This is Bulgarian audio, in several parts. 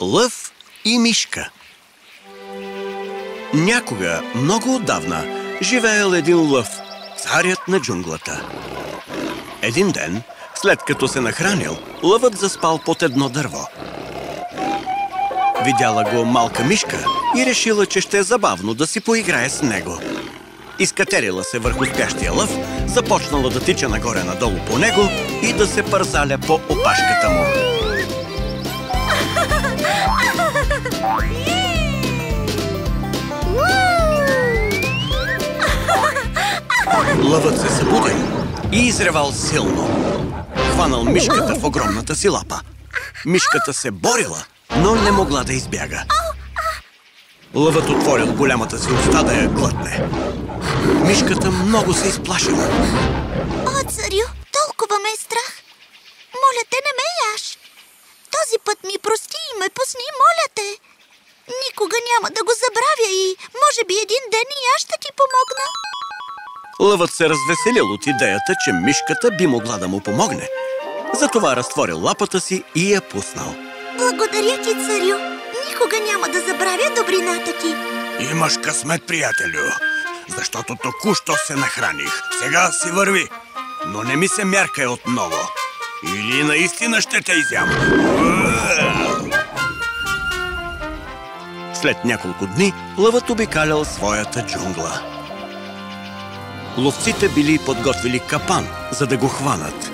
Лъв и мишка Някога, много отдавна, живеел един лъв, царят на джунглата. Един ден, след като се нахранил, лъвът заспал под едно дърво. Видяла го малка мишка и решила, че ще е забавно да си поиграе с него. Изкатерила се върху спящия лъв, започнала да тича нагоре-надолу по него и да се пързаля по опашката му. Лъвът се събудил и изревал силно. Хванал мишката в огромната си лапа. Мишката се борила, но не могла да избяга. Лъвът отворил голямата си уста да я глътне. Мишката много се изплашила. О, царю, няма да го забравя и може би един ден и аз ще ти помогна. Лъвът се развеселил от идеята, че мишката би могла да му помогне. Затова разтворил лапата си и я пуснал. Благодаря ти, царю. Никога няма да забравя добрината ти. Имаш късмет, приятелю, защото току-що се нахраних. Сега си върви, но не ми се мяркай отново. Или наистина ще те изям. След няколко дни лъвът обикалял своята джунгла. Ловците били подготвили капан, за да го хванат.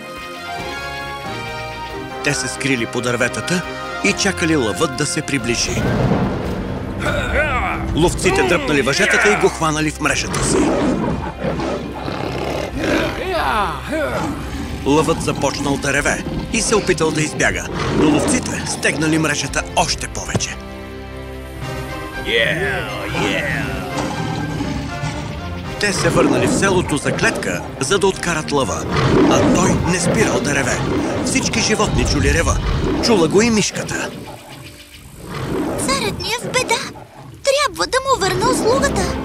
Те се скрили по дърветата и чакали лъвът да се приближи. Ловците дръпнали въжетата и го хванали в мрежата си. Лъвът започнал да реве и се опитал да избяга, но ловците стегнали мрежата още повече. Yeah, yeah. Те се върнали в селото за клетка, за да откарат лъва. А той не спирал да реве. Всички животни чули рева. Чула го и мишката. Царят ни е в беда. Трябва да му върна услугата.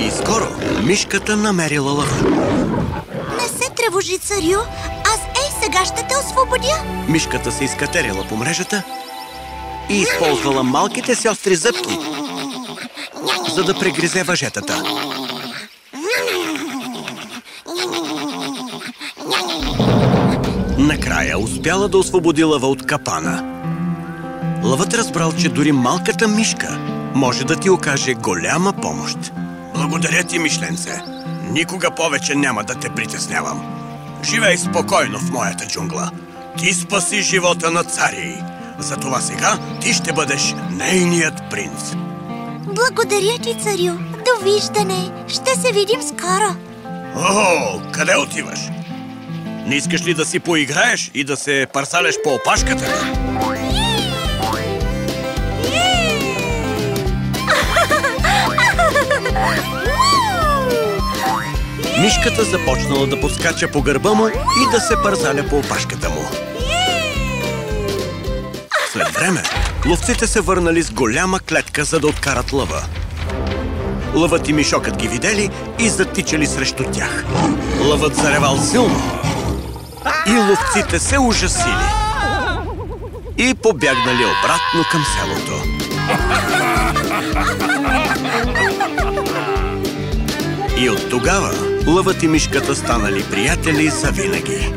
И скоро мишката намерила лъва. Не се тревожи, царю. Аз ей сега ще те освободя. Мишката се изкатерила по мрежата и използвала малките си остри зъбки, за да прегризе въжетата. Накрая успяла да освободи лъва от капана. Лъвът разбрал, че дори малката мишка може да ти окаже голяма помощ. Благодаря ти, мишленце. Никога повече няма да те притеснявам. Живей спокойно в моята джунгла. Ти спаси живота на цари. Затова сега ти ще бъдеш нейният принц. Благодаря ти, царю. Довиждане. Ще се видим скоро. О, къде отиваш? Не искаш ли да си поиграеш и да се парсаляш по опашката? Мишката започнала да подскача по гърба му и да се парзаля по опашката му. След време, ловците се върнали с голяма клетка, за да откарат лъва. Лъвът и мишокът ги видели и затичали срещу тях. Лъвът заревал силно и ловците се ужасили и побягнали обратно към селото. И от тогава лъвът и мишката станали приятели за винаги.